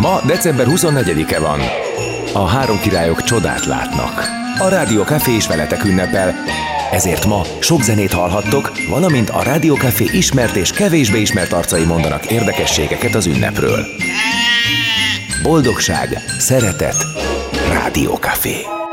Ma december 24-e van. A három királyok csodát látnak. A Rádió Café is veletek ünnepel, ezért ma sok zenét hallhattok, valamint a Rádió Café ismert és kevésbé ismert arcai mondanak érdekességeket az ünnepről. Boldogság, szeretet, Rádió Café.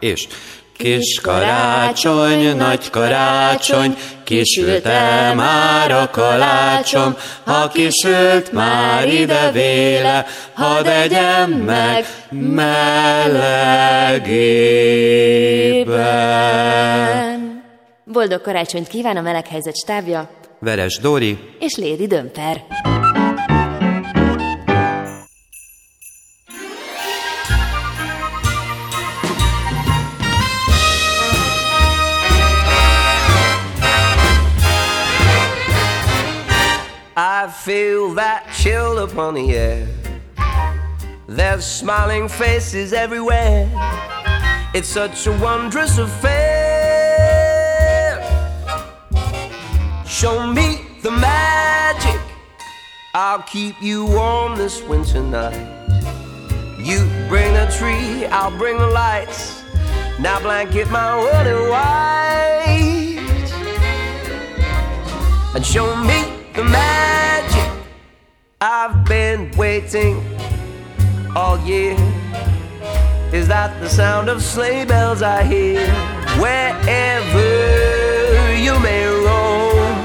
És Kis karácsony, nagy karácsony, kisült-e már a kalácsom, ha kisült már ide véle, hadd egyem meg melegében. Boldog karácsonyt kíván a meleghelyzet stábja, Veres Dóri és Lédi Dömper. Feel that chill upon the air. There's smiling faces everywhere. It's such a wondrous affair. Show me the magic. I'll keep you warm this winter night. You bring the tree, I'll bring the lights. Now blanket my in white. And show me the magic. I've been waiting all year. Is that the sound of sleigh bells I hear? Wherever you may roam,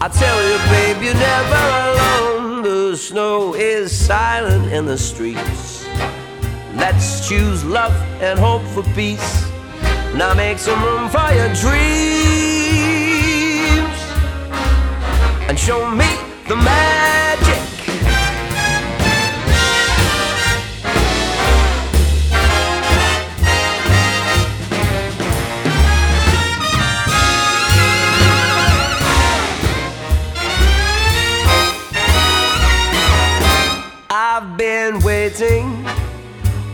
I tell you, babe, you're never alone. The snow is silent in the streets. Let's choose love and hope for peace. Now make some room for your dreams and show me the magic. I've been waiting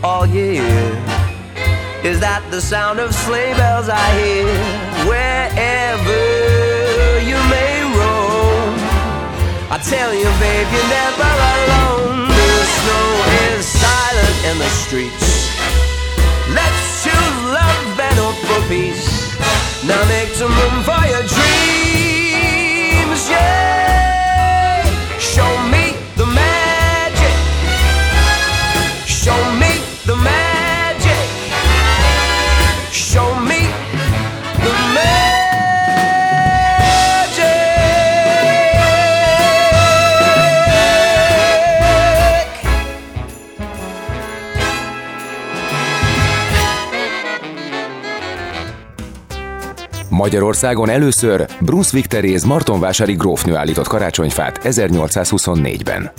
all year. Is that the sound of sleigh bells I hear? Wherever you may I tell you, babe, you're never alone. The snow is silent in the streets. Let's choose love and hope for peace. Now make some room for your dreams, Magyarországon először Brunswick Teréz Martonvásári grófnő állított karácsonyfát 1824-ben.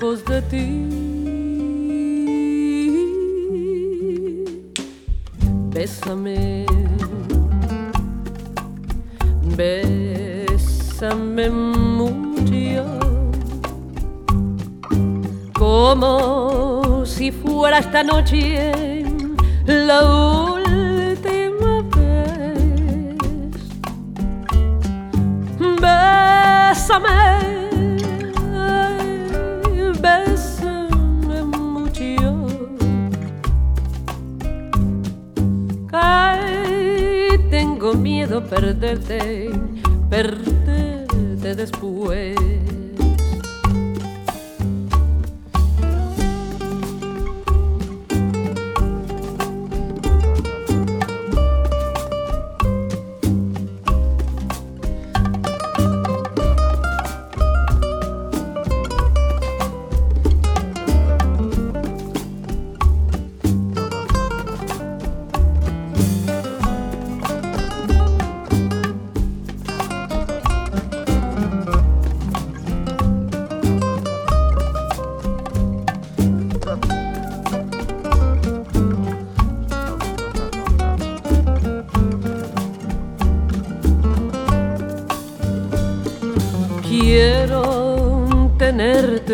Lejos de ti. Bésame, bésame mucho, como si fuera esta noche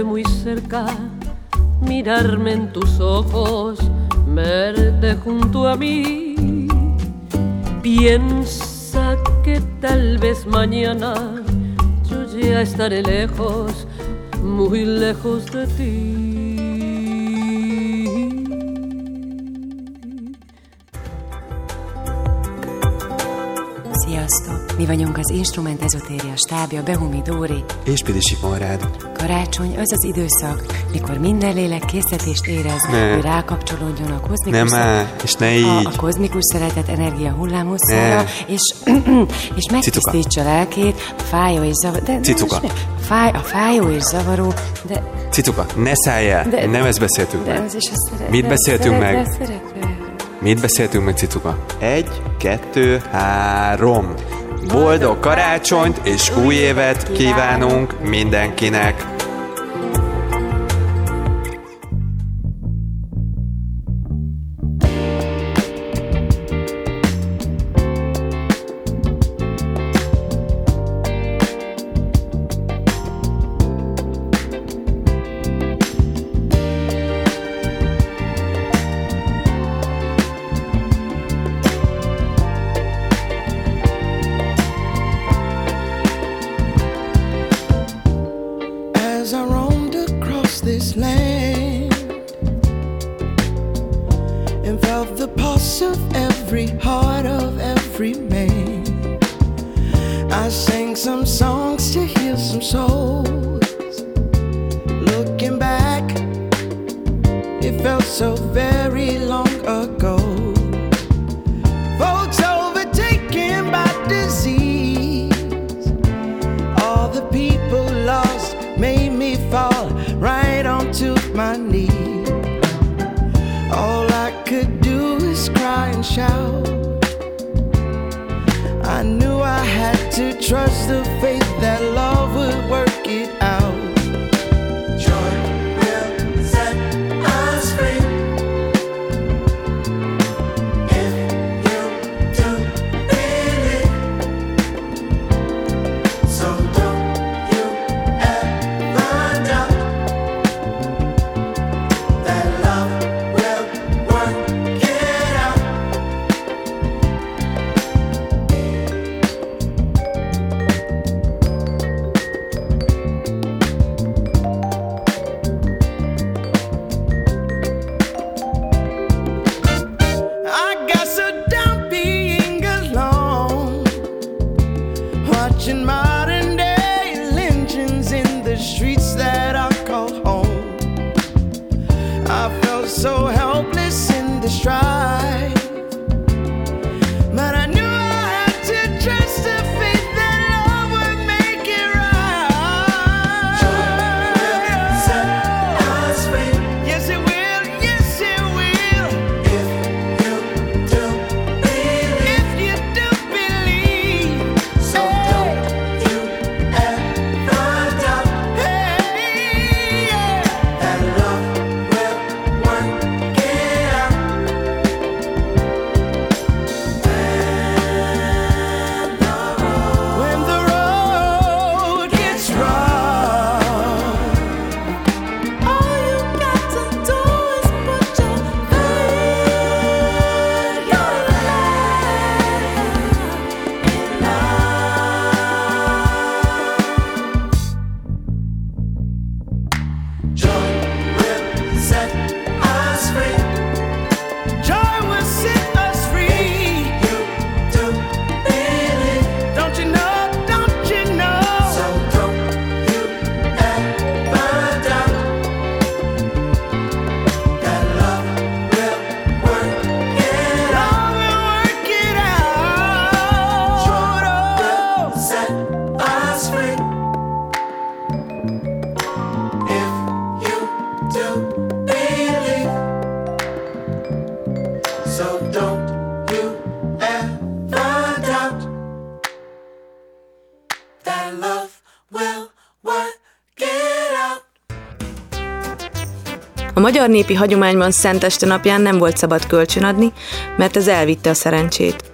muy cerca, mirarme en tus ojos, verte junto a mí. Piensa que tal vez mañana yo ya estaré lejos, muy lejos de ti. Mi vagyunk az Instrument Ezotéria stábja, Behumi Dóri. És Pidisi Konrád. Karácsony az az időszak, mikor minden lélek készítést érez, Ne. hogy rákapcsolódjon a kozmikus, Nem már, és ne a, így. a kozmikus szeretet energia hullámhosszára, és, és megtisztítsa lelkét, a fájó és zavaró... De, de Cicuka. A, fáj, a fájó és zavaró, de... Cicuka, ne szálljál! de Nem ezt beszéltünk de meg. az is a szeret, Mit de beszéltünk meg? De szerepel. Mit beszéltünk meg, Cicuka? Egy, kettő, három. Boldog karácsonyt és új évet kívánunk mindenkinek! magyar népi hagyományban Szenteste napján nem volt szabad kölcsönadni, mert ez elvitte a szerencsét.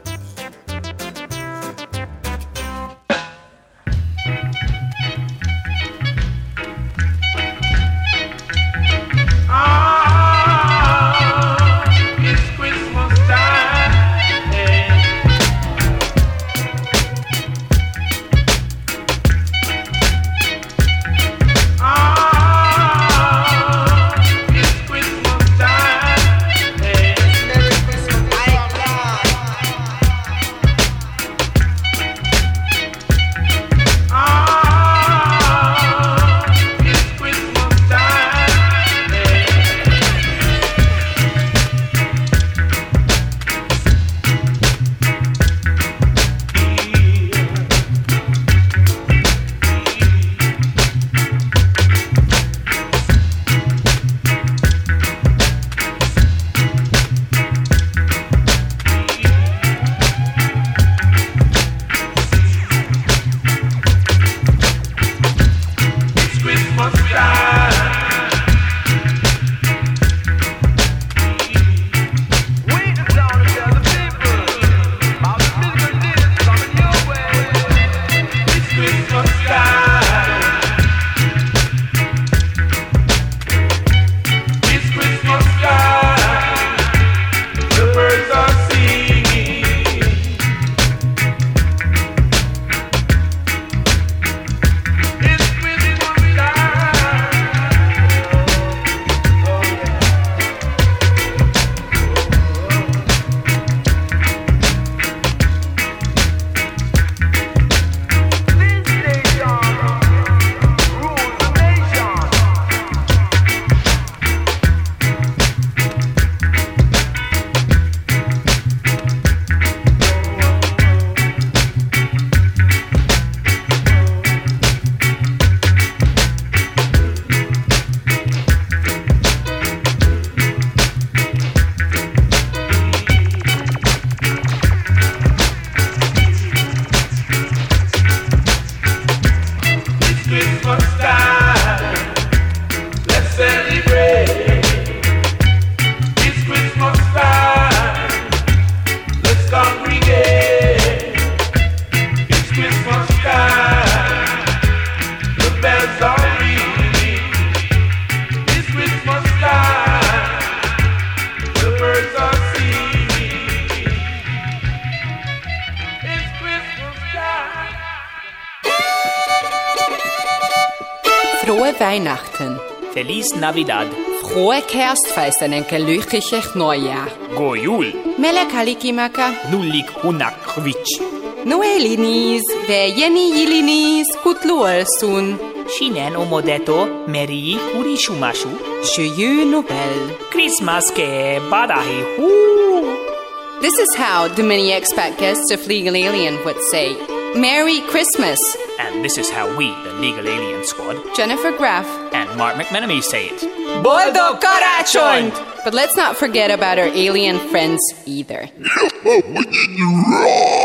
Navidad. Frohe kerstfeesten en gelukkig Neujahr. God jul. Mele kalikimaka. Nullik hunakvics. Noelinis, vejeni jilinis, kutlu omodeto, meri urisumasu. Joyeux Noël. Christmas ke badahi hu. This is how the many expat guests of Legal Alien would say, Merry Christmas. And this is how we, the Legal Alien Squad, Jennifer Graff. And Mark McMenemy say it. Boldog karácsonyt! But let's not forget about our alien friends either.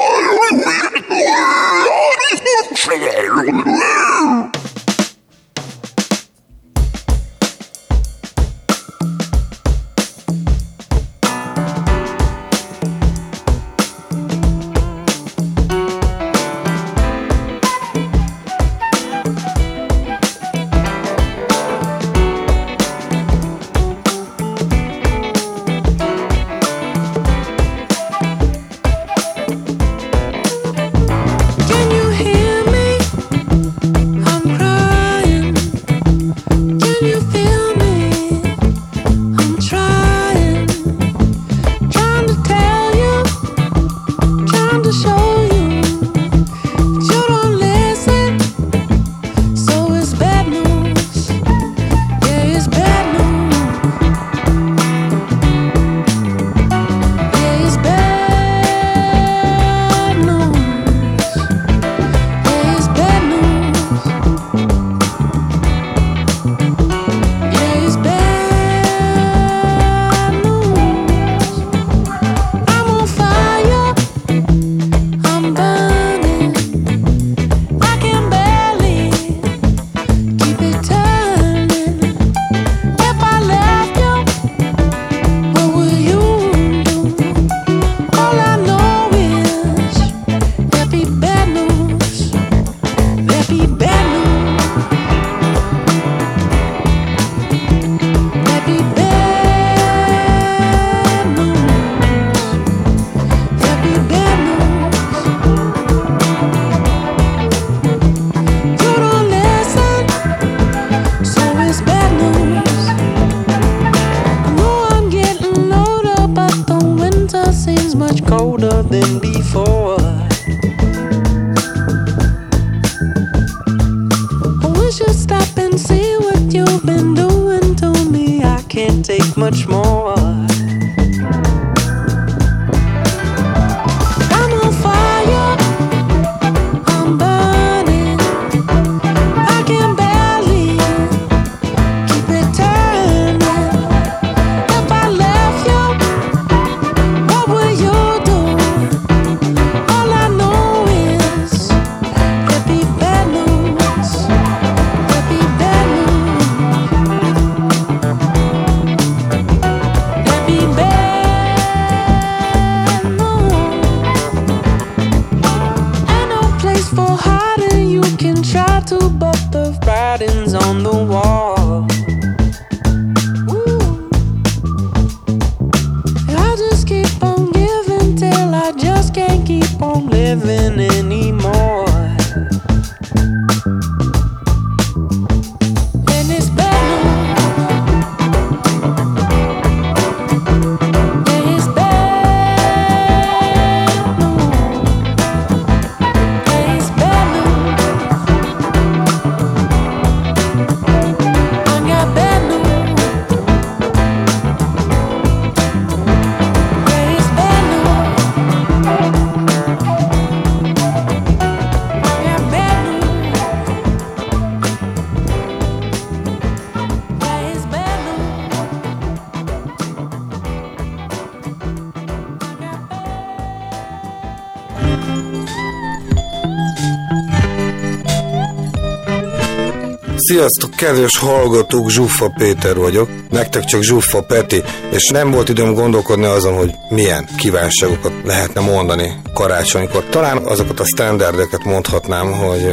Sziasztok, kedves hallgatók, Zsuffa Péter vagyok. Nektek csak Zsuffa Peti, és nem volt időm gondolkodni azon, hogy milyen kívánságokat lehetne mondani karácsonykor. Talán azokat a standardeket mondhatnám, hogy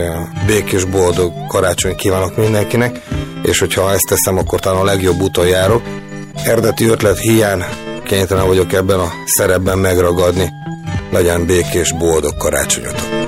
békés, boldog karácsony kívánok mindenkinek, és hogyha ezt teszem, akkor talán a legjobb úton járok. Eredeti ötlet hiány kénytelen vagyok ebben a szerepben megragadni. Legyen békés, boldog karácsonyotok!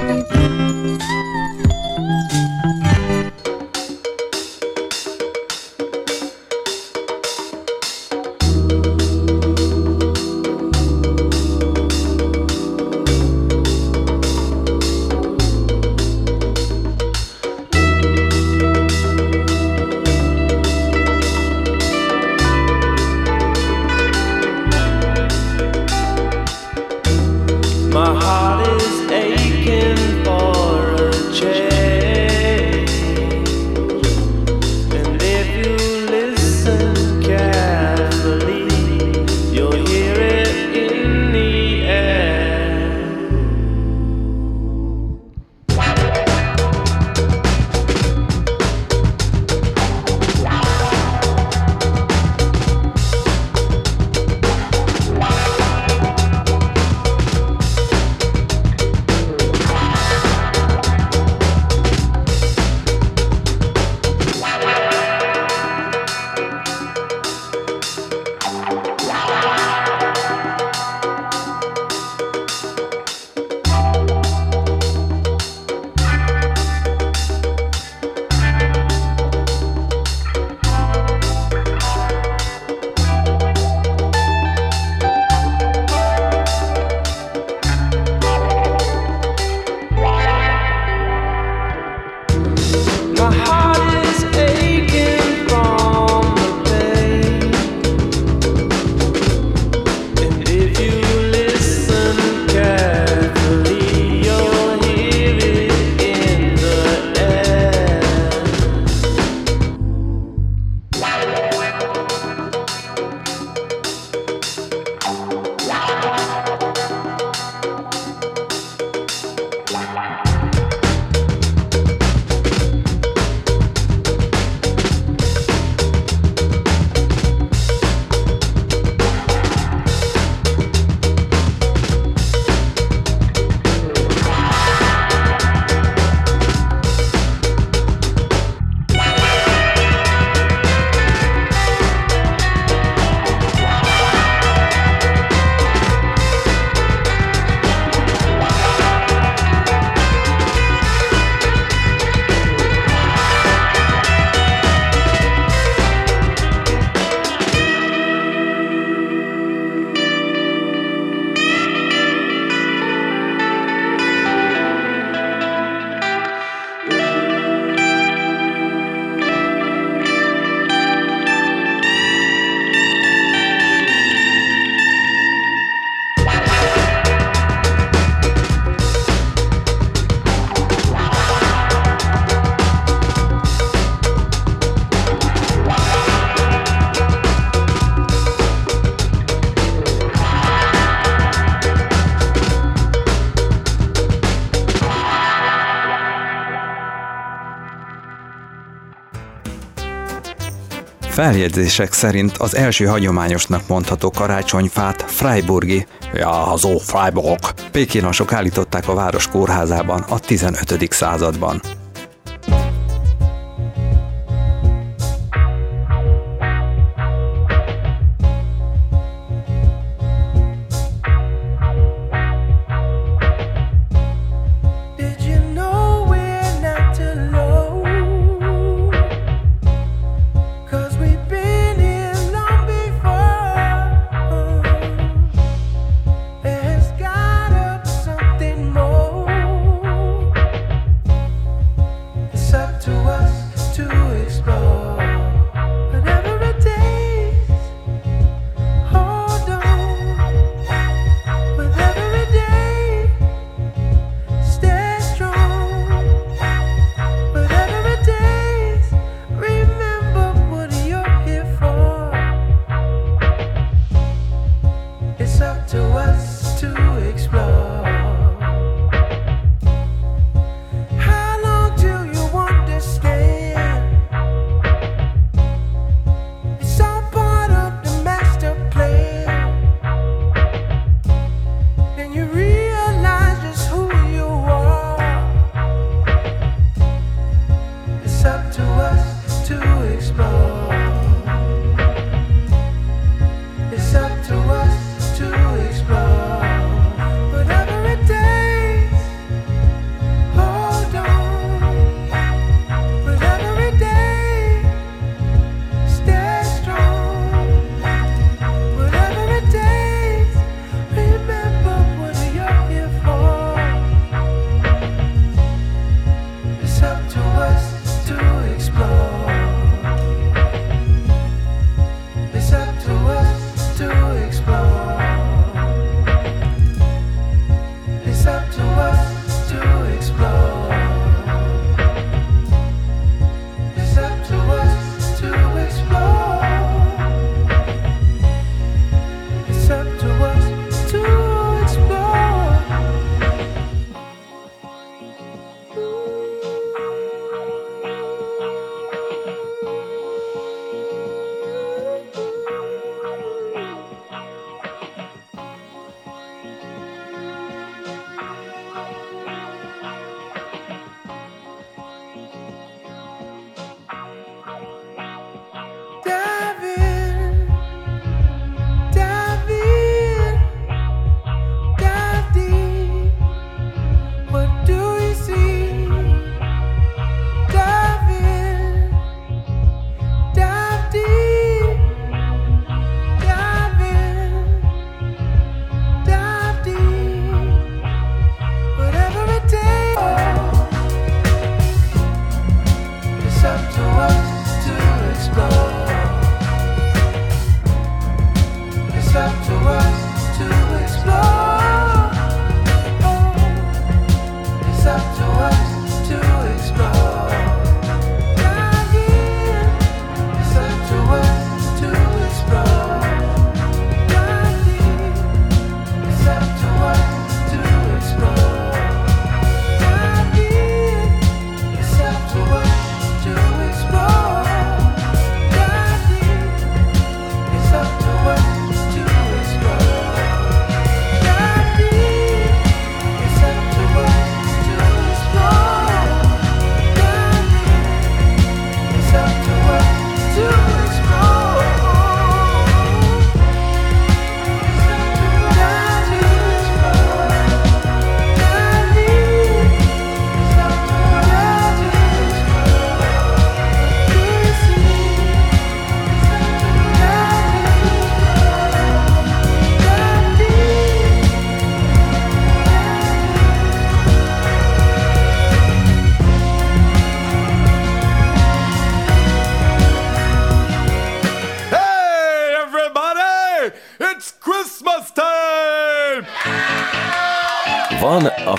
feljegyzések szerint az első hagyományosnak mondható karácsonyfát Freiburgi, ja, so Freiburg, pékinasok állították a város kórházában a 15. században.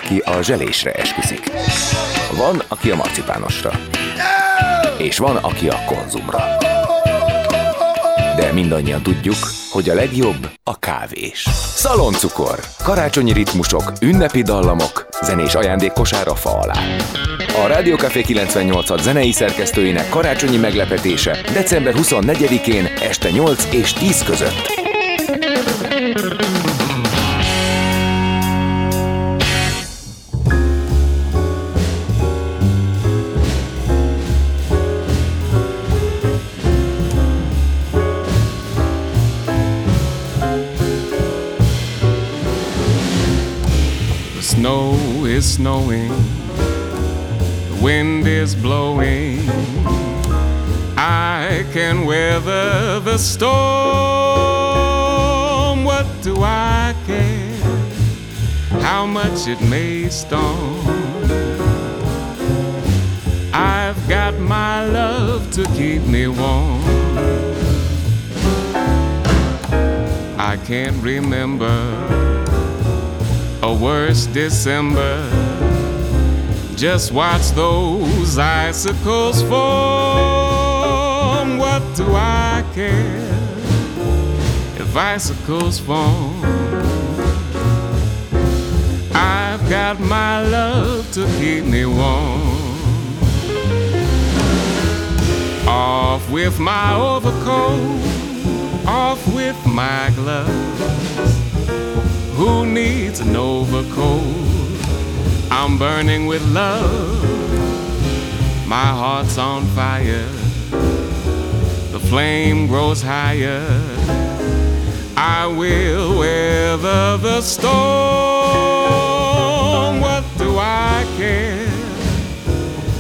aki a zselésre esküszik. Van, aki a marcipánosra. És van, aki a konzumra. De mindannyian tudjuk, hogy a legjobb a kávés. Szaloncukor, karácsonyi ritmusok, ünnepi dallamok, zenés ajándék kosár a fa alá. A Rádiókafé 98 zenei szerkesztőinek karácsonyi meglepetése december 24-én este 8 és 10 között storm. What do I care how much it may storm? I've got my love to keep me warm. I can't remember a worse December. Just watch those icicles form. What do I care if icicles form? I've got my love to keep me warm. Off with my overcoat, off with my gloves. Who needs an overcoat? I'm burning with love. My heart's on fire. Flame grows higher. I will weather the storm. What do I care?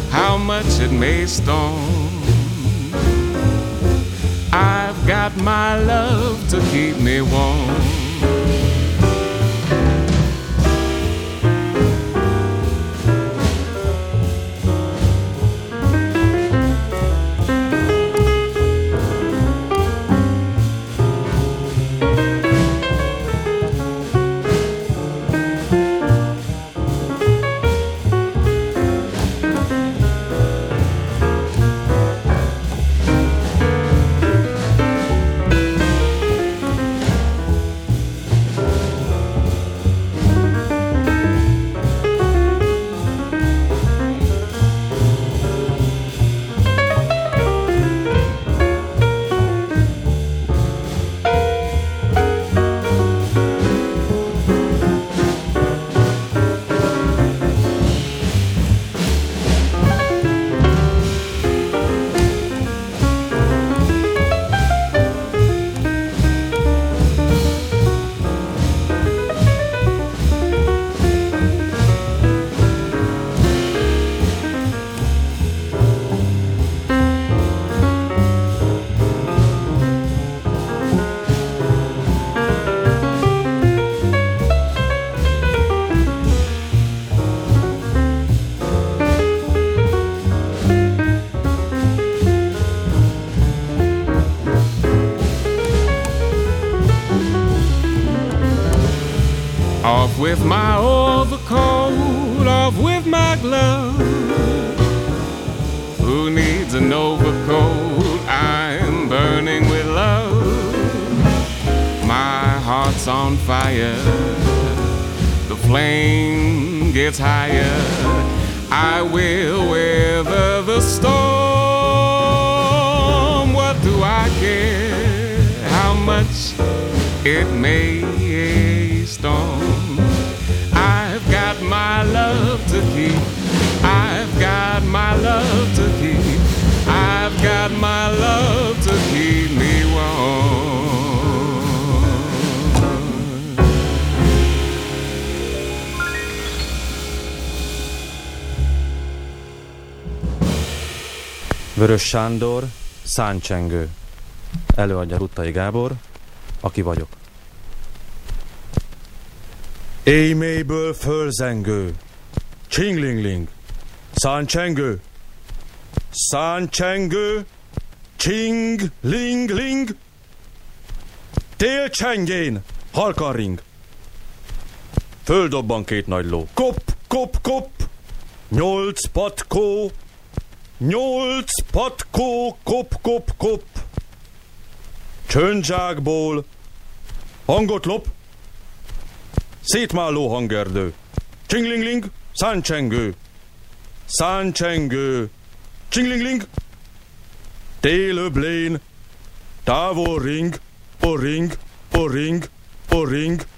How much it may storm. I've got my love to keep me warm. With my overcoat, Vörös Sándor, Száncsengő. Előadja Ruttai Gábor, aki vagyok. Éjmélyből fölzengő, csinglingling, száncsengő, száncsengő, csing-ling-ling, télcsengén, halkarring. Földobban két nagy ló, kop, kop, kop, nyolc patkó, nyolc patkó, kop, kop, kop. Csöndzsákból. Hangot lop. Szétmálló hangerdő. Csinglingling, száncsengő. Száncsengő. Csinglingling. Télöblén. Távol ring. Poring, poring, poring. Well,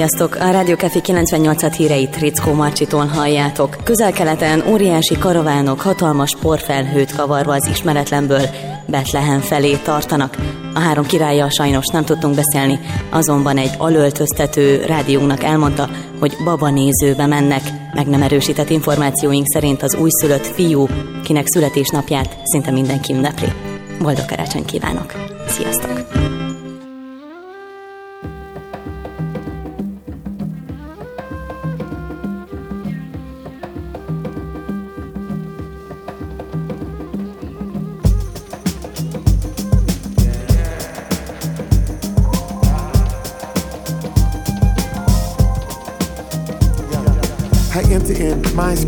Sziasztok! A Rádió Café 98 híreit Rickó Marcsitól halljátok. Közel-keleten óriási karavánok hatalmas porfelhőt kavarva az ismeretlenből Betlehem felé tartanak. A három királya sajnos nem tudtunk beszélni, azonban egy alöltöztető rádiónak elmondta, hogy baba nézőbe mennek. Meg nem erősített információink szerint az újszülött fiú, kinek születésnapját szinte mindenki ünnepli. Boldog karácsony kívánok! Sziasztok!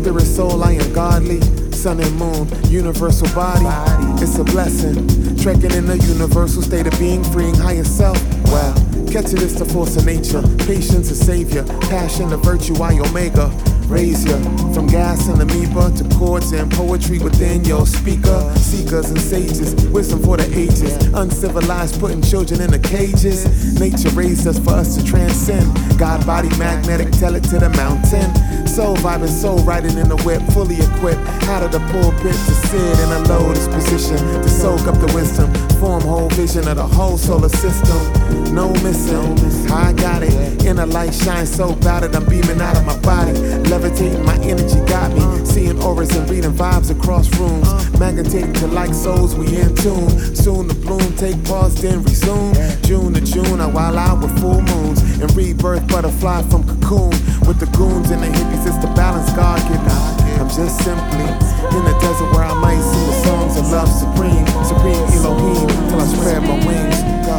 Spirit, soul, I am godly. Sun and moon, universal body. It's a blessing. Trekking in the universal state of being, freeing higher self. Well, catch it is the force of nature. Patience a savior. Passion a virtue, I omega. Raise ya from gas and amoeba to chords and poetry within your speaker. Seekers and sages, wisdom for the ages. Uncivilized, putting children in the cages. Nature raised us for us to transcend. God body magnetic, tell it to the mountain. Soul vibing, soul riding in the whip, fully equipped. Out of the pulpit to sit in a lotus position to soak up the wisdom. Form whole vision of the whole solar system. No missing, I got it. Inner light shines so bright that I'm beaming out of my body. Levitating, my energy got me. Seeing auras and reading vibes across rooms. Magnetating to like souls, we in tune. Soon the bloom, take pause, then resume. June to June, I wild out with full moons. And rebirth butterfly from cocoon. With the goons and the hippies, it's the balance God me. I'm just simply in the desert where I might sing the songs of love supreme. Supreme Elohim, till I spread my wings. Go.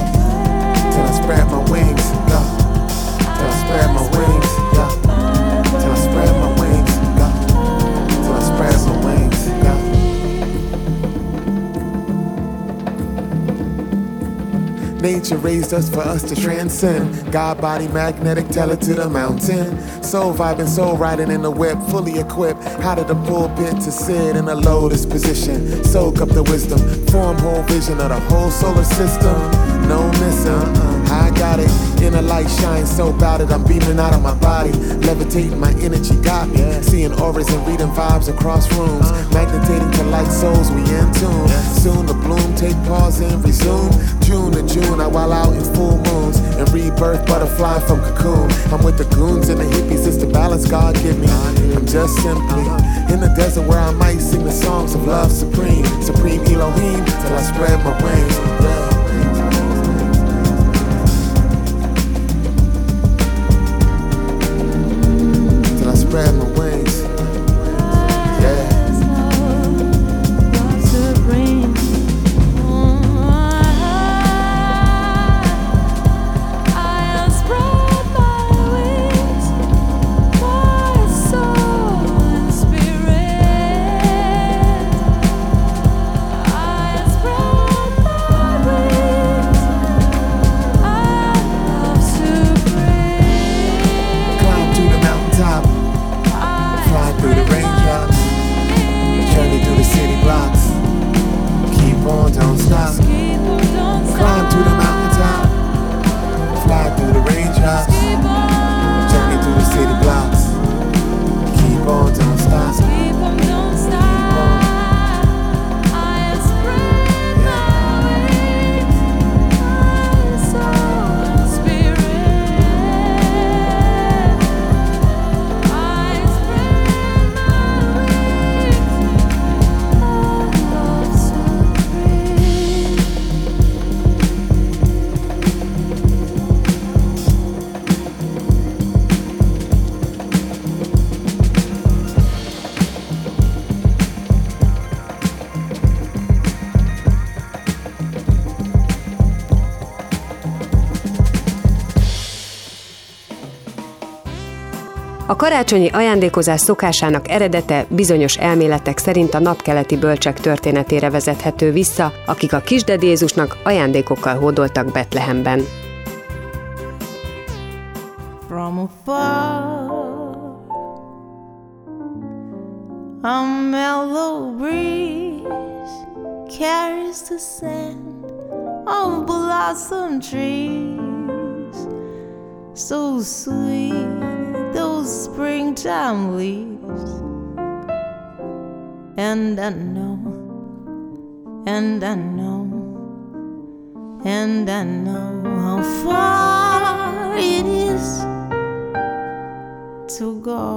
Till I spread my wings. Go. Till I spread my wings. Nature raised us for us to transcend. God body magnetic, tell it to the mountain. Soul vibing, soul riding in the whip, fully equipped. Out of the pulpit to sit in a lotus position. Soak up the wisdom, form whole vision of the whole solar system. No missing, uh-uh. I got it. Inner light shines so bright that I'm beaming out of my body. Levitating, my energy got me. Seeing auras and reading vibes across rooms. Magnetating to light souls, we in tune. Soon the bloom, take pause and resume. June to June, I while out in full moons. And rebirth butterfly from cocoon. I'm with the goons and the hippies, it's the balance God give me. I'm just simply in the desert where I might sing the songs of love supreme. Supreme Elohim, till I spread my wings. Karácsonyi ajándékozás szokásának eredete bizonyos elméletek szerint a napkeleti bölcsek történetére vezethető vissza, akik a kisded Jézusnak ajándékokkal hódoltak Betlehemben. from afar. A mellow breeze carries the scent. of blossom trees. so sweet, those springtime leaves. And I know, and I know, and I know how far it is to go.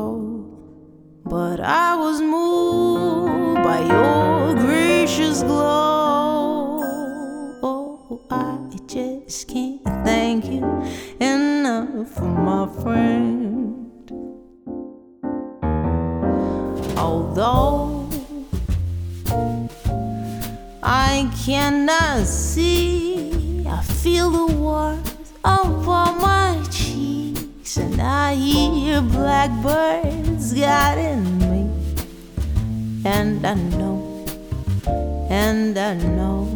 But I was moved by your gracious glow. Oh, I just can't thank you enough for my friend. Although I cannot see, I feel the warmth upon my cheeks, and I hear blackbirds guiding me. And I know, and I know,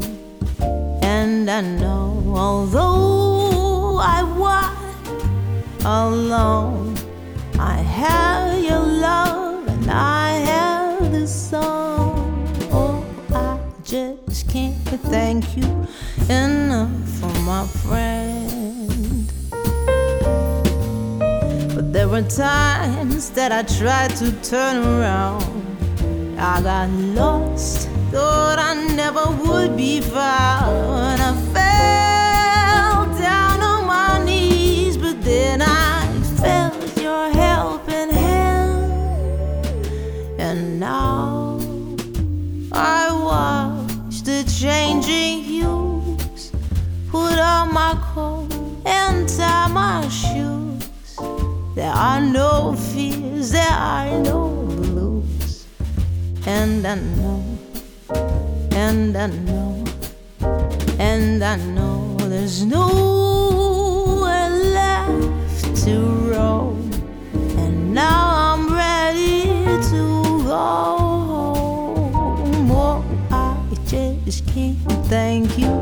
and I know, although I walk alone, I have your love I have the song. Oh, I just can't thank you enough for my friend. But there were times that I tried to turn around. I got lost, thought I never would be found. I my coat and tie my shoes. There are no fears, there are no blues. And I know, and I know, and I know there's nowhere left to roam. And now I'm ready to go home. Oh, I just can't thank you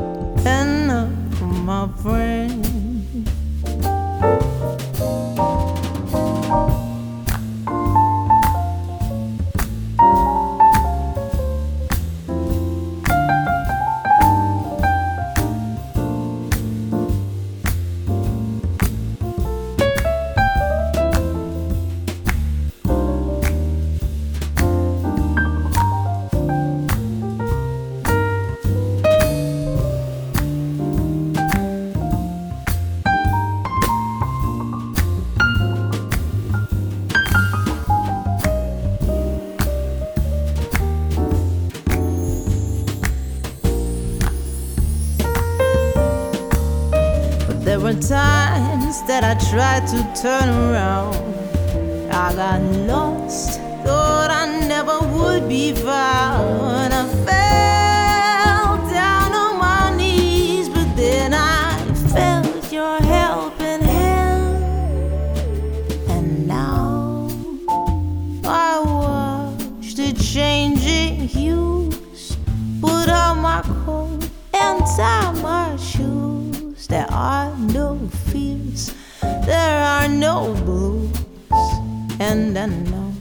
times that I tried to turn around. I got lost, thought I never would be found. And I know,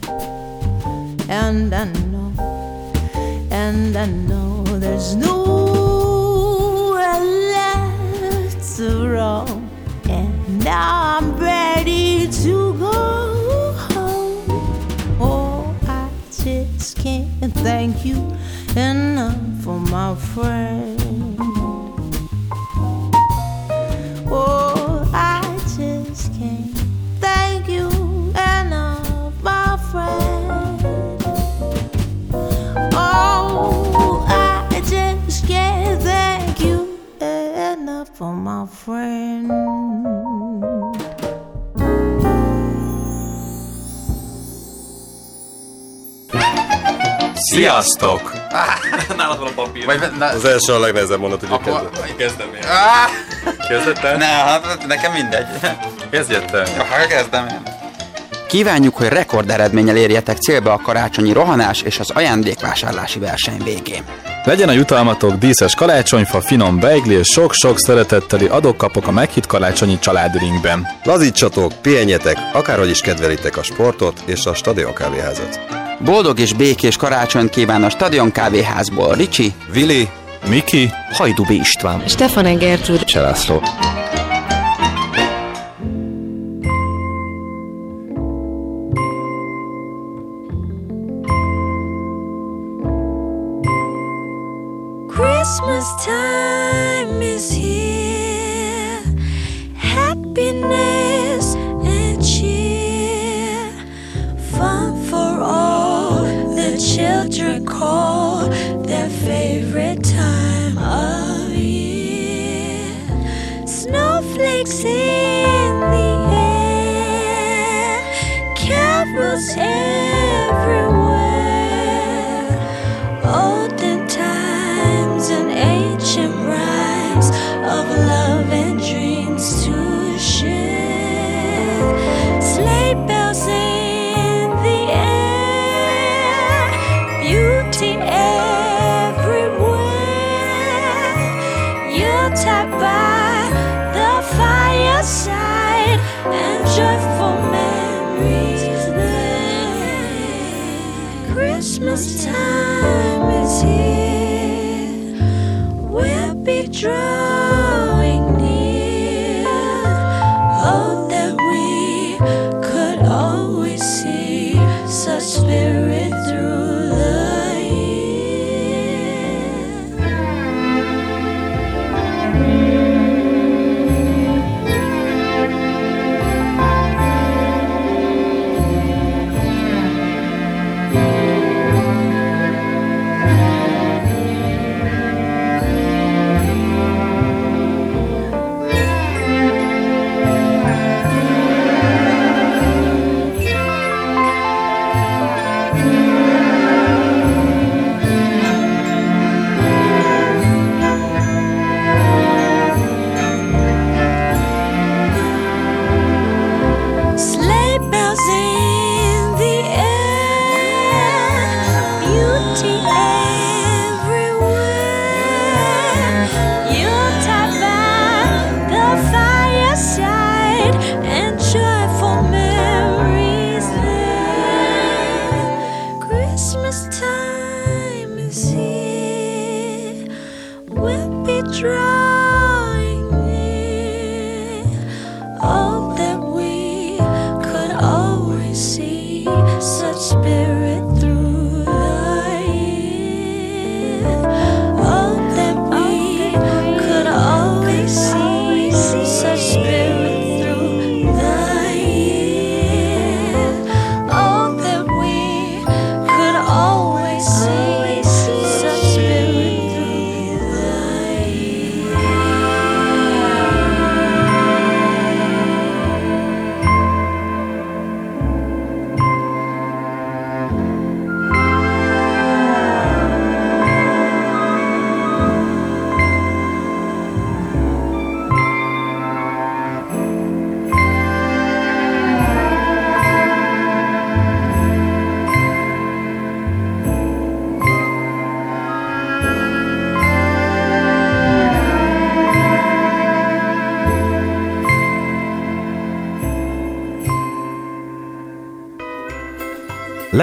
and I know, and I know there's nowhere left to roam. And now I'm ready to go home. Oh, I just can't thank you enough for my friend. Sziasztok! Nálad van a papír. Vagy, na, Az első a legnehezebb mondat, hogy Akkor- kezdett. Kezdem én. Kezdett te? Ne, hát nekem mindegy. Kezdjed te. Ja, hát kezdem én. Kívánjuk, hogy rekord eredménnyel érjetek célba a karácsonyi rohanás és az ajándékvásárlási verseny végén. Legyen a jutalmatok díszes karácsonyfa, finom beigli és sok-sok szeretetteli adok-kapok a meghitt karácsonyi családrinkben. Lazítsatok, pihenjetek, akárhogy is kedvelitek a sportot és a stadion kávéházat. Boldog és békés karácsonyt kíván a Stadion Kávéházból. Ricsi, Vili, Miki, Hajdubi István, Stefanen Gertrud, Cselászló. Christmas time.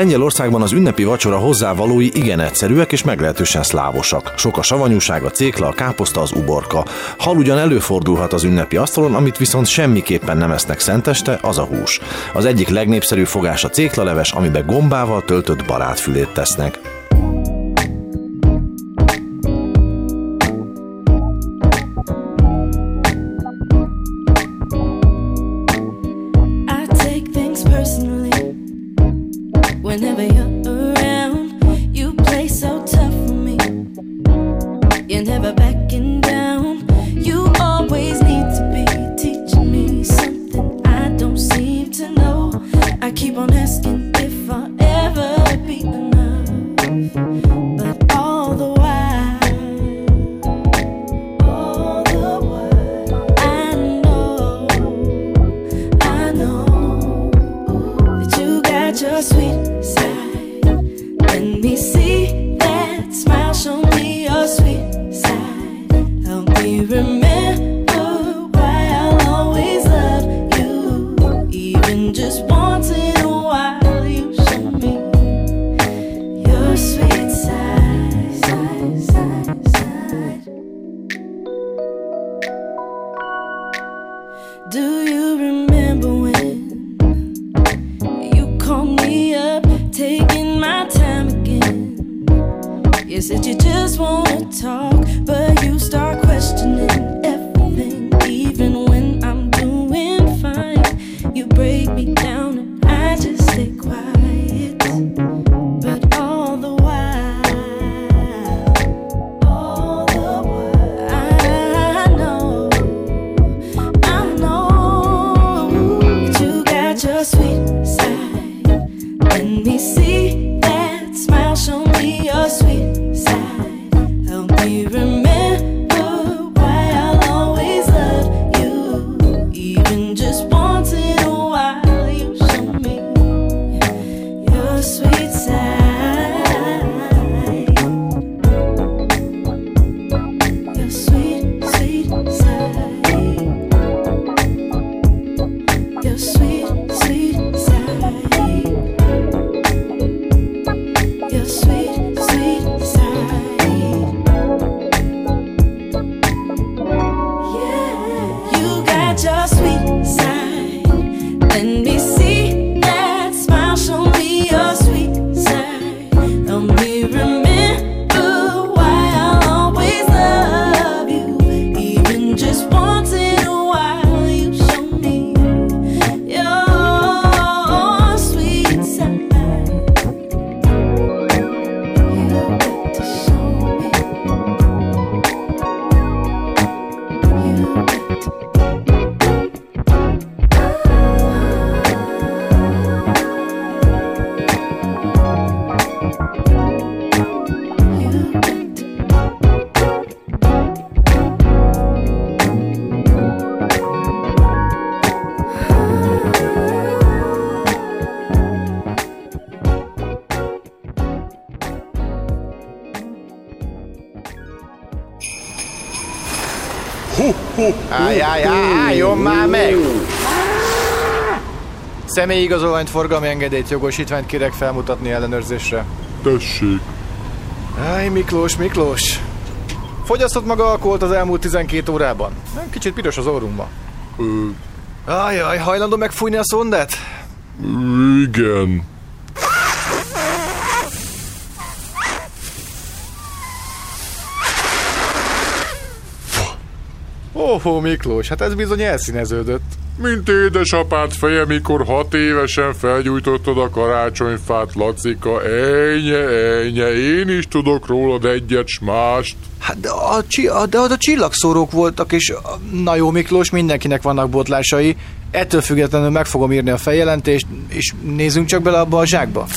Lengyelországban az ünnepi vacsora hozzávalói igen egyszerűek és meglehetősen szlávosak. Sok a savanyúság, a cékla, a káposzta, az uborka. Hal ugyan előfordulhat az ünnepi asztalon, amit viszont semmiképpen nem esznek szenteste, az a hús. Az egyik legnépszerűbb fogás a céklaleves, amiben gombával töltött barátfülét tesznek. Áj, áj, álljon már meg! Személyi igazolványt, forgalmi engedélyt, jogosítványt kérek felmutatni ellenőrzésre. Tessék. Áj, Miklós, Miklós. Fogyasztott maga alkoholt az elmúlt 12 órában? Kicsit piros az orrumba. Ö... Ajaj, hajlandó megfújni a szondát? Igen. Lipó Miklós, hát ez bizony elszíneződött. Mint édesapád feje, mikor hat évesen felgyújtottad a karácsonyfát, Lacika, ennyi, ennyi, én is tudok rólad egyet s mást. Hát de a, a, de a csillagszórók voltak, és na jó Miklós, mindenkinek vannak botlásai, ettől függetlenül meg fogom írni a feljelentést, és nézzünk csak bele abba a zsákba.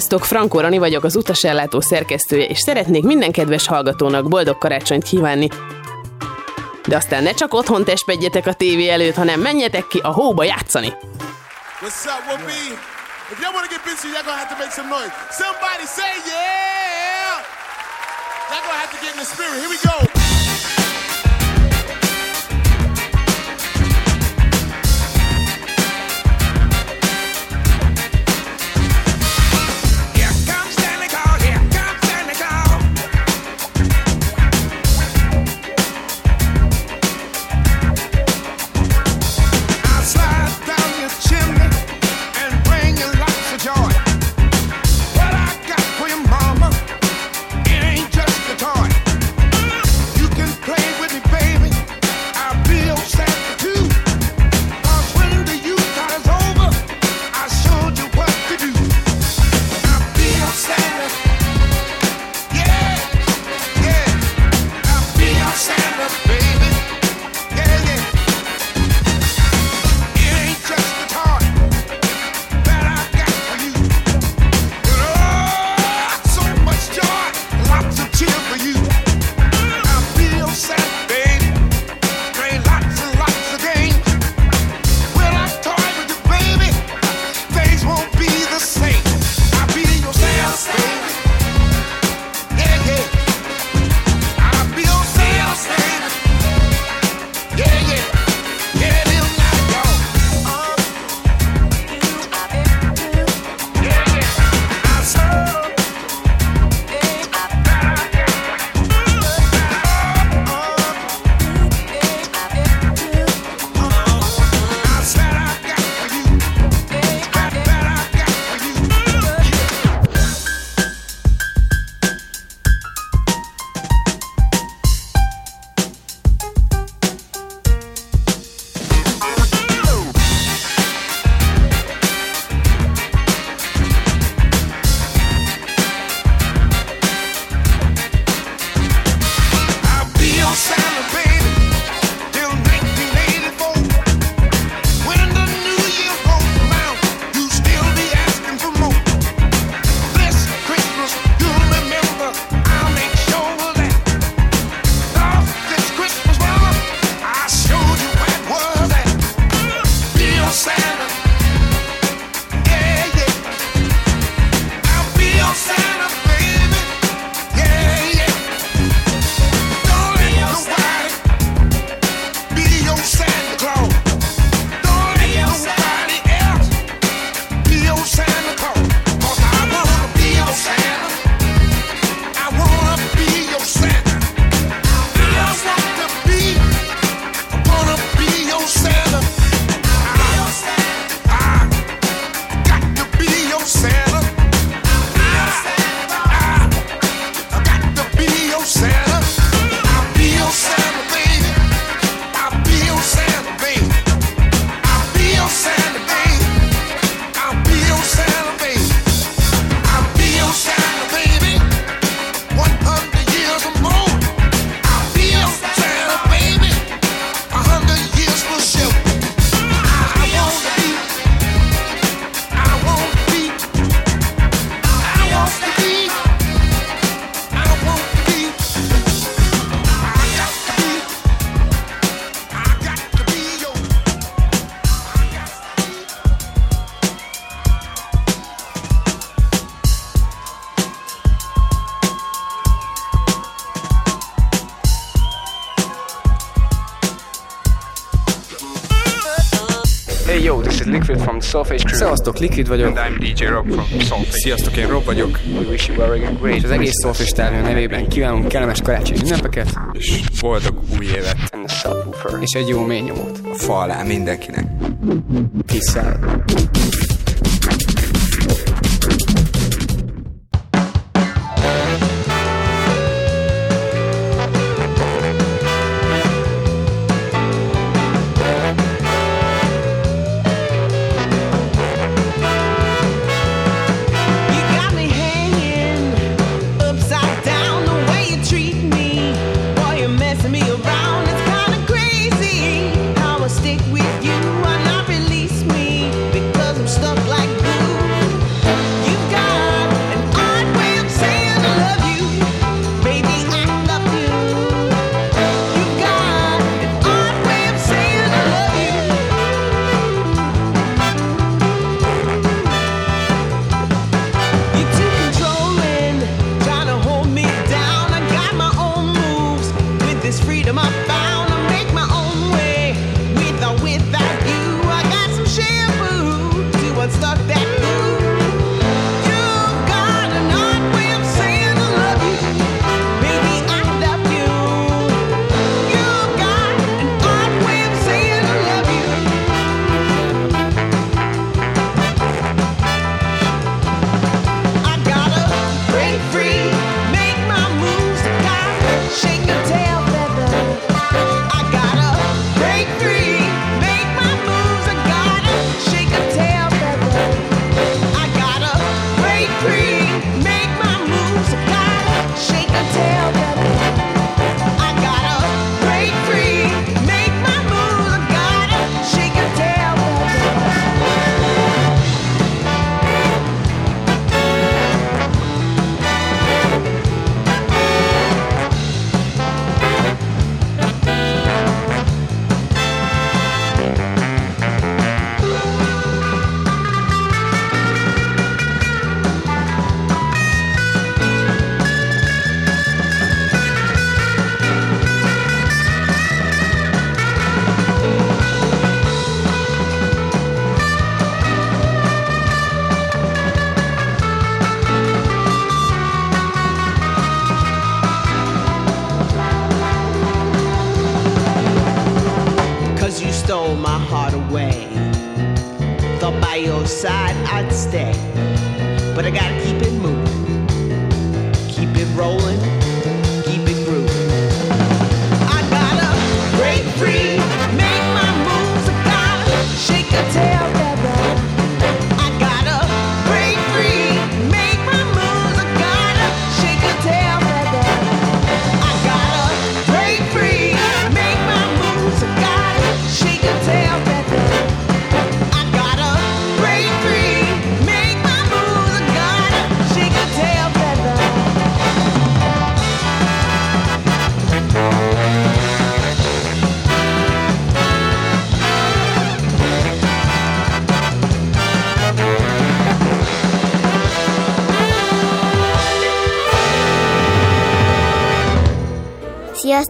Sziasztok, Frankó Rani vagyok, az utasellátó szerkesztője, és szeretnék minden kedves hallgatónak boldog karácsonyt kívánni. De aztán ne csak otthon tespedjetek a tévé előtt, hanem menjetek ki a hóba játszani! Somebody say yeah! Y'all gonna have to get in the spirit. Here we go! Sziasztok, Liquid vagyok. And I'm DJ Rob from Soulfish. Sziasztok, én Rob vagyok. We wish you were a great. És az egész Soulfish tárgyal nevében kívánunk kellemes karácsonyi ünnepeket. És boldog új évet. And a subwoofer. És egy jó mély nyomót. A fa alá mindenkinek. Peace out.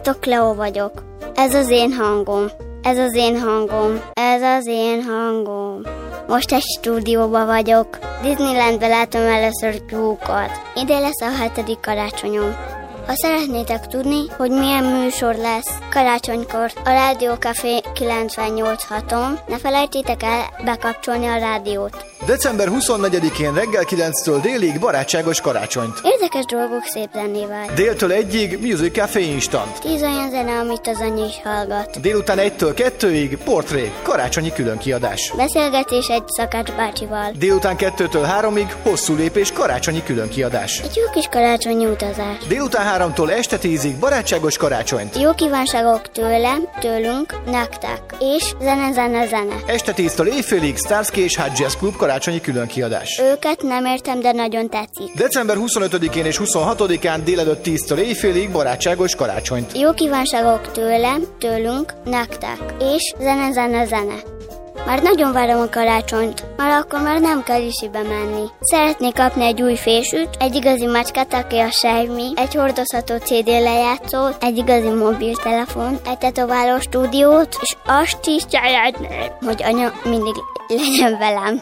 Sziasztok, Leo vagyok. Ez az én hangom. Ez az én hangom. Ez az én hangom. Most egy stúdióba vagyok. Disneylandbe látom először tyúkokat. Ide lesz a hetedik karácsonyom. Ha szeretnétek tudni, hogy milyen műsor lesz karácsonykor a Rádió Café 98.6-on, ne felejtsétek el bekapcsolni a rádiót. December 24-én reggel 9-től délig barátságos karácsonyt. Érdekes dolgok szép zenével. Déltől egyig Music Café Instant. Tíz olyan zene, amit az anyja is hallgat. Délután 1-től 2-ig Portré, karácsonyi különkiadás. Beszélgetés egy szakács bácsival. Délután 2-től 3-ig hosszú lépés karácsonyi különkiadás. Egy jó kis karácsonyi utazás. Délután 3-tól este 10-ig barátságos karácsonyt. Jó kívánságok tőlem, tőlünk, nektek. És zene, zene, zene. Este 10-től éjfélig Starsky és Hot Jazz Club karácsonyi különkiadás. Őket nem értem, de nagyon tetszik. December 25-én és 26-án délelőtt 10-től éjfélig barátságos karácsonyt. Jó kívánságok tőlem, tőlünk, nektek. És zene, zene, zene. Már nagyon várom a karácsonyt, már akkor már nem kell isibe menni. Szeretnék kapni egy új fésűt, egy igazi macskát, aki a sejmi, egy hordozható CD lejátszót, egy igazi mobiltelefon, egy tetováló stúdiót, és azt is szeretném, hogy anya mindig legyen velem.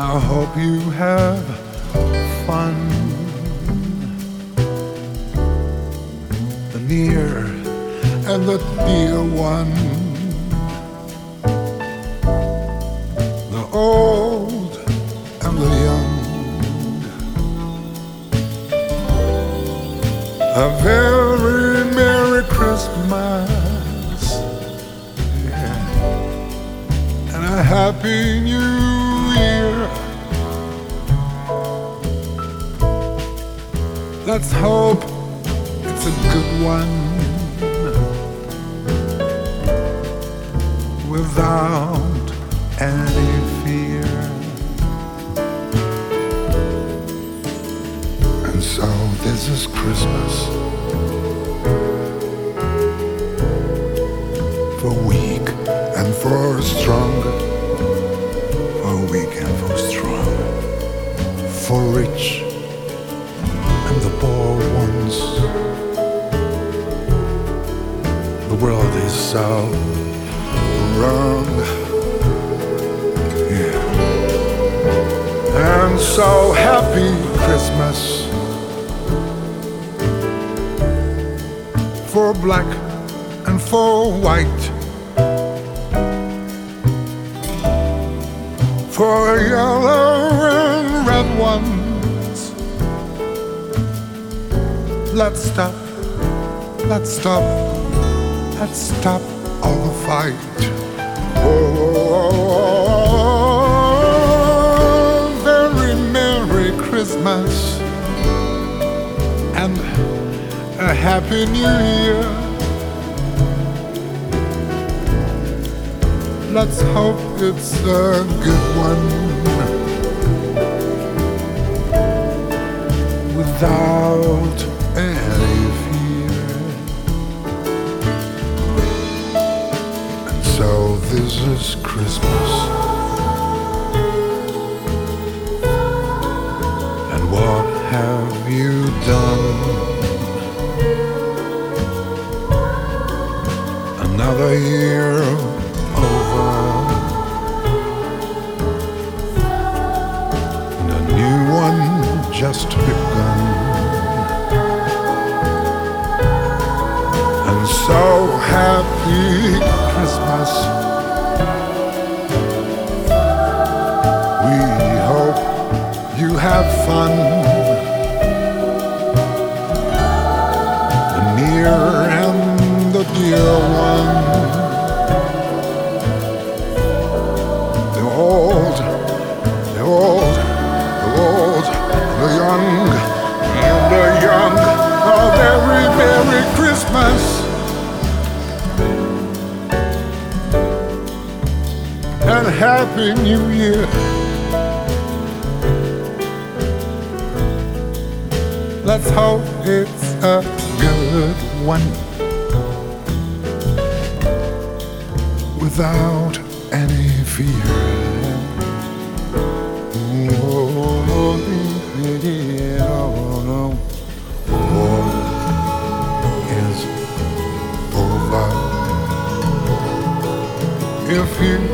I hope you have fun. The near and the dear one. The old and the young. A very Merry Christmas. And a Happy New. Let's hope it's a good one. Without wrong. Yeah. And so happy Christmas for black and for white. For yellow and red ones. Let's stop, let's stop, let's stop the fight. Oh, very Merry Christmas and a Happy New Year. Let's hope it's a good one without is Christmas. And what have you done? Another year fun. The near and the dear one. The old, the old, the old, the young, and the young. A very Merry Christmas. And Happy New Year. Let's hope it's a good one. Without any fear. Oh, yeah, oh, over. If you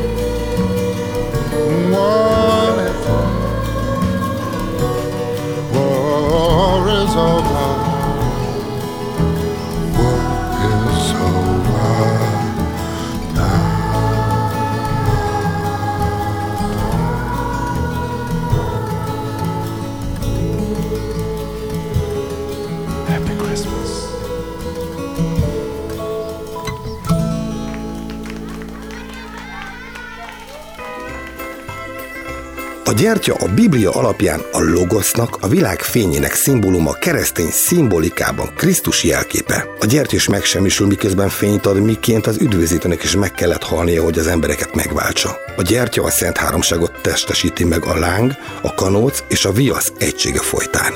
gyertya a Biblia alapján a logosznak, a világ fényének szimbóluma, keresztény szimbolikában Krisztus jelképe. A gyertyés megsemmisül, miközben fényt ad, miként az üdvözítőnek is meg kellett halnia, hogy az embereket megváltsa. A gyertya a Szent Háromságot testesíti meg a láng, a kanóc és a viasz egysége folytán.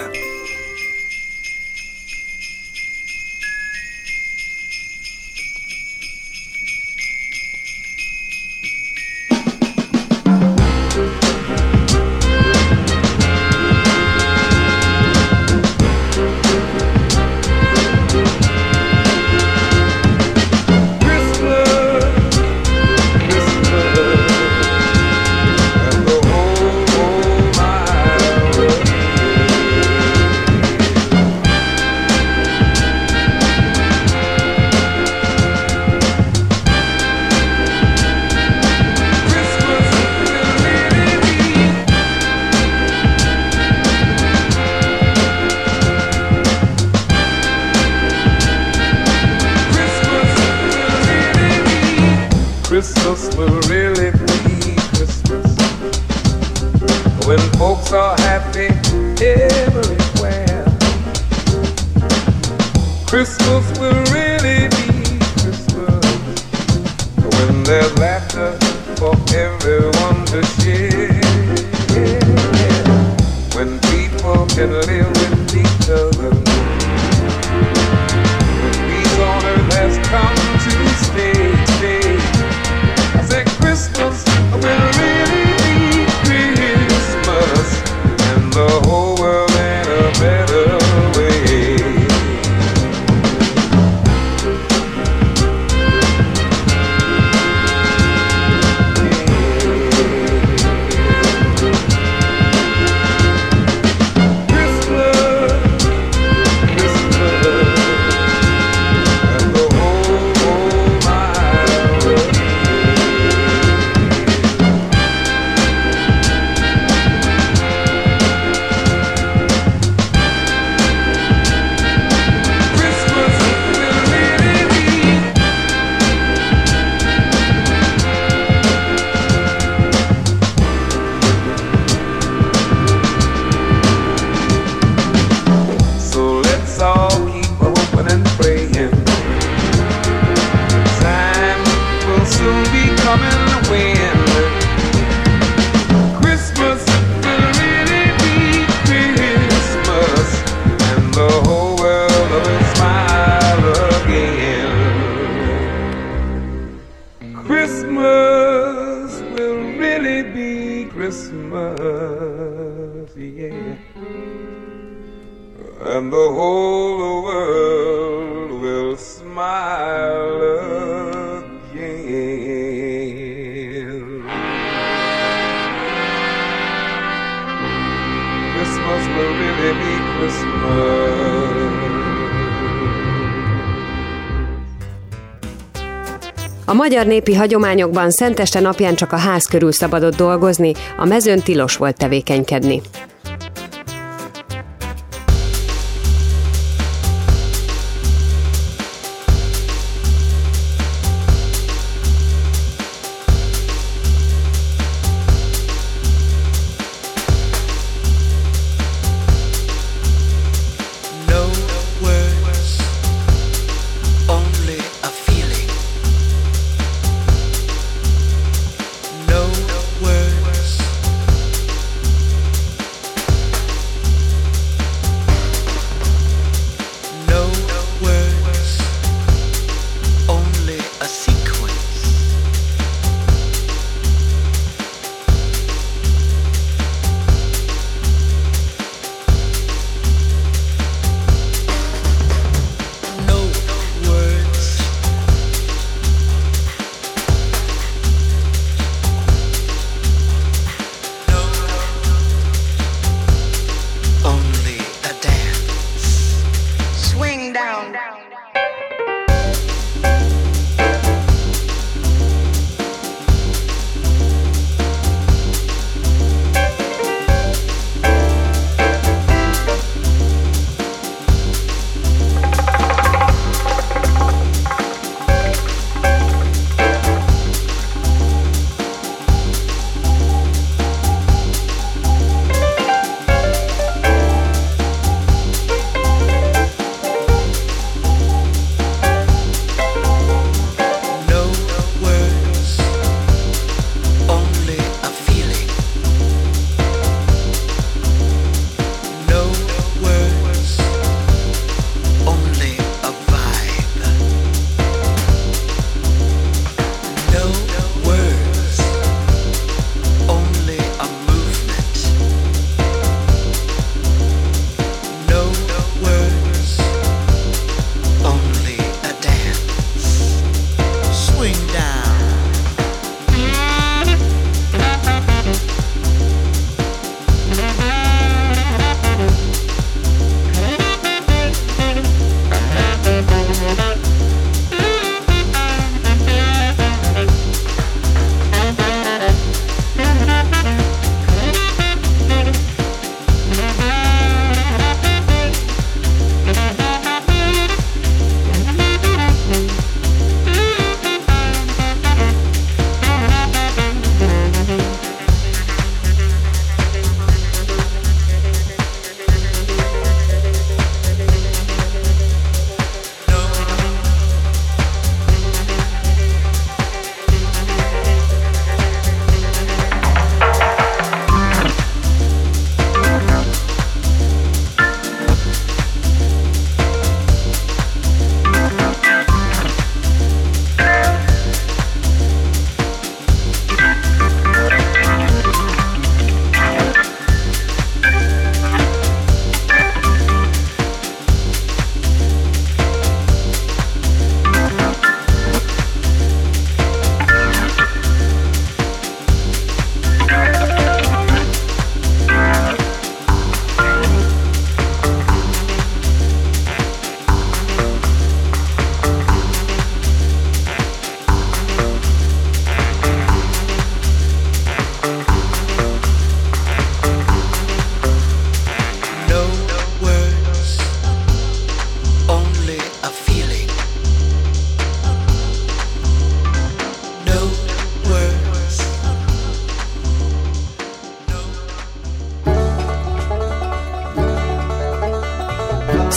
magyar népi hagyományokban szenteste napján csak a ház körül szabadott dolgozni, a mezőn tilos volt tevékenykedni.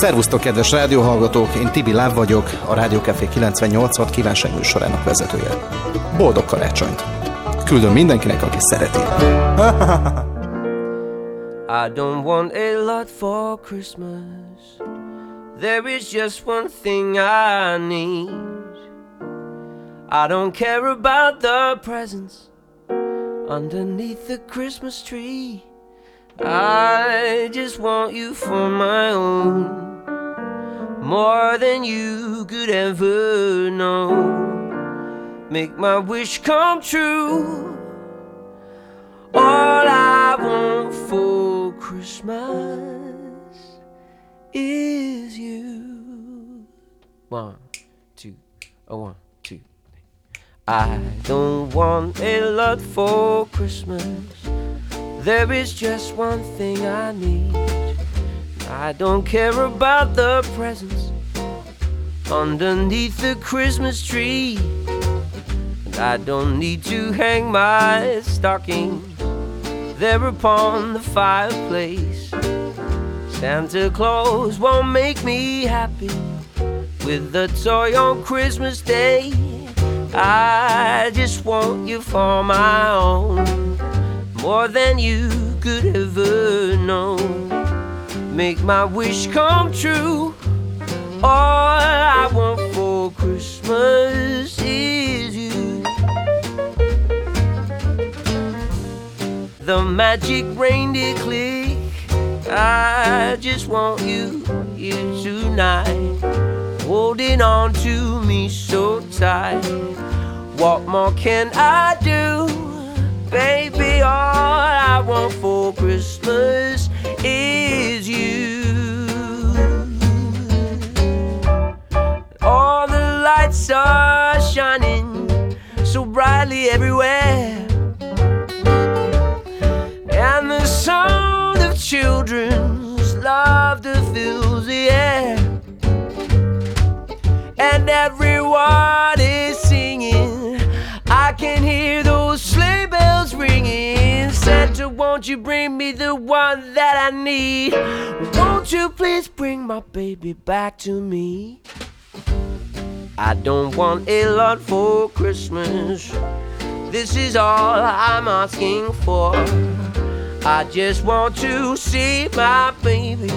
Szervusztok, kedves rádióhallgatók! Én Tibi Láv vagyok, a Rádió Café 98 kívánság műsorának vezetője. Boldog karácsonyt! Küldöm mindenkinek, aki szereti. I don't want a lot for Christmas. There is just one thing I need. I don't care about the presents underneath the Christmas tree. I just want you for my own, more than you could ever know. Make my wish come true. All I want for Christmas is you. One, two, a one. I don't want a lot for Christmas. There is just one thing I need. I don't care about the presents underneath the Christmas tree. And I don't need to hang my stocking there upon the fireplace. Santa Claus won't make me happy with a toy on Christmas Day. I just want you for my own, more than you could ever know. Make my wish come true. All I want for Christmas is you. The magic reindeer click. I just want you here tonight, holding on to me so tight. What more can I do? Baby, all I want for Christmas is you. All the lights are shining so brightly everywhere. And the sound of children's laughter fills the air. And everyone won't you bring me the one that I need? Won't you please bring my baby back to me? I don't want a lot for Christmas. This is all I'm asking for. I just want to see my baby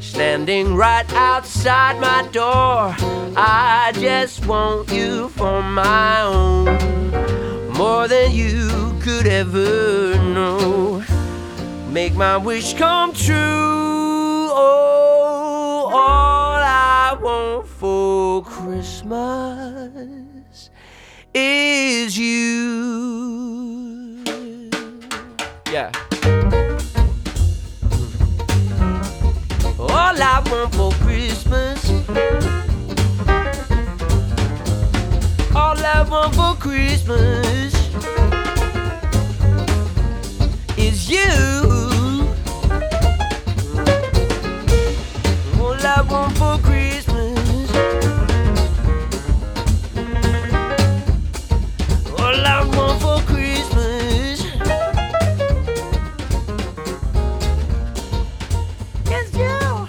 standing right outside my door. I just want you for my own, more than you could ever know. Make my wish come true. Oh, all I want for Christmas is you. Yeah. All I want for Christmas. All I want for Christmas is you. All I want for Christmas. All I want for Christmas is you.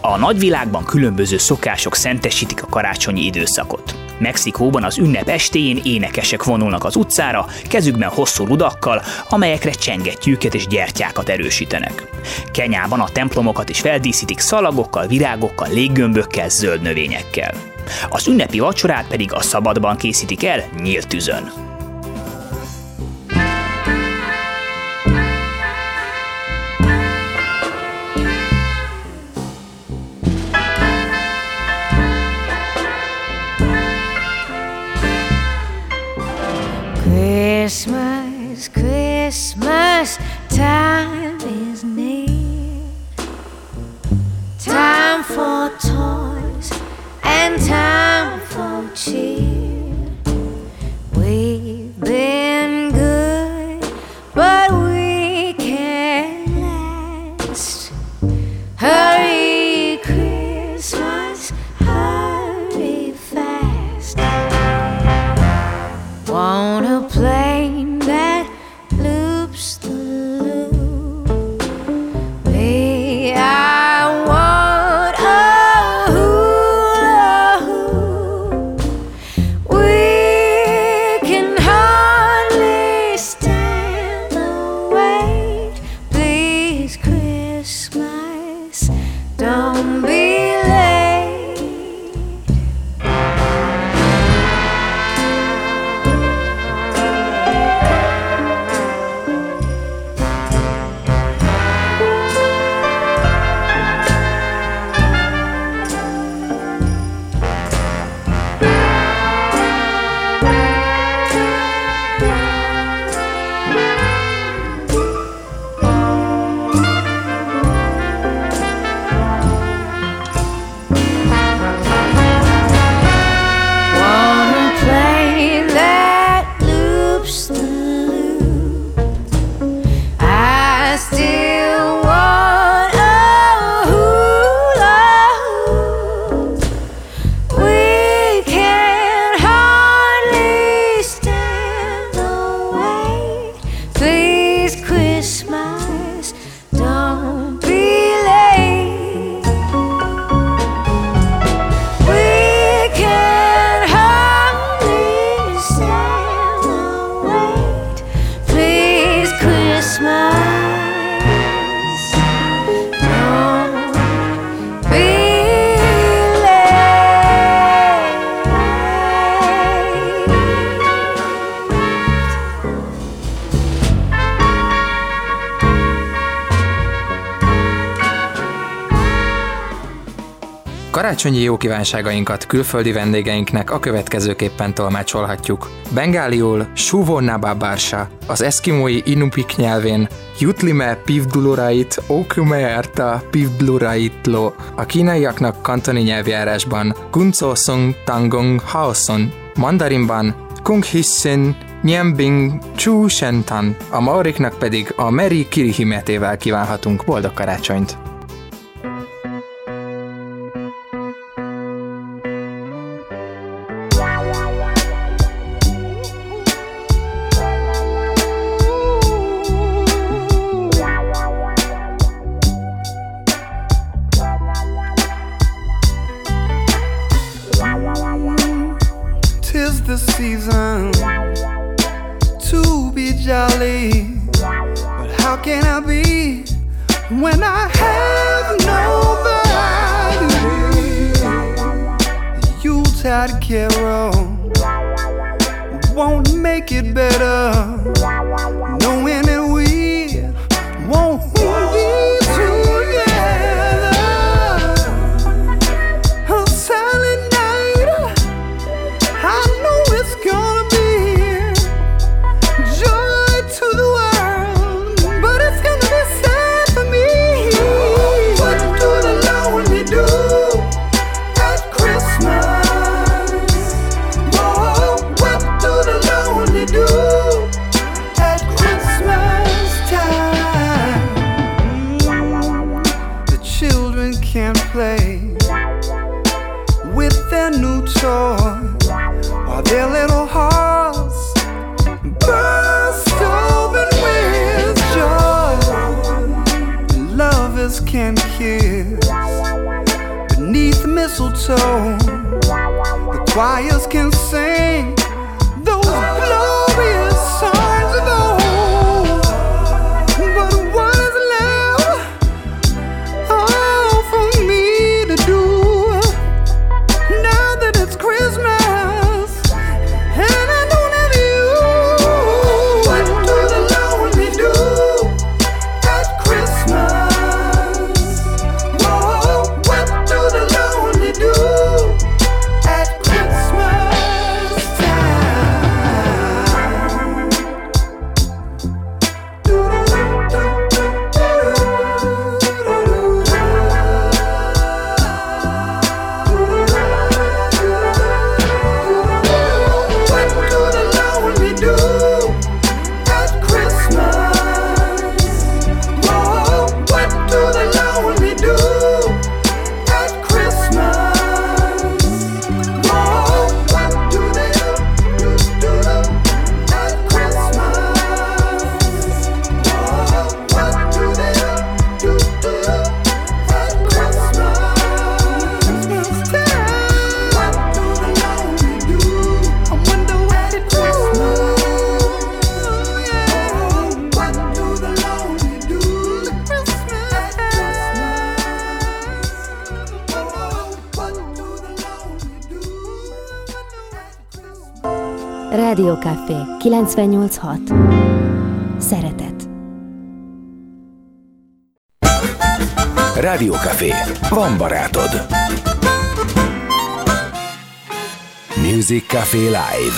A nagyvilágban különböző szokások szentesítik a karácsonyi időszakot. Mexikóban az ünnep estéjén énekesek vonulnak az utcára, kezükben hosszú rudakkal, amelyekre csengettyűket és gyertyákat erősítenek. Kenyában a templomokat is feldíszítik szalagokkal, virágokkal, léggömbökkel, zöld növényekkel. Az ünnepi vacsorát pedig a szabadban készítik el nyílt tűzön. Christmas, Christmas time is near. Time for toys and time for cheer. We've been good, but we can't last. Hurry, Christmas, hurry fast. Want karácsonyi jó kívánságainkat külföldi vendégeinknek a következőképpen tolmácsolhatjuk. Bengáliul Suvonna Babársa, az eszkimói Inupik nyelvén Jutlime Pivdulurait Okume Erta Pivduluraitlo, a kínaiaknak kantoni nyelvjárásban Gunco Sung Tangong Haoson, mandarinban Kung Hissin Nyembing Chu Shentan, a maoriknak pedig a Meri Kirihimetével kívánhatunk boldog karácsonyt! when I have no care won't make it better. Why else can 986. Szeretet. Rádiókafé. Van barátod. Music Café Live.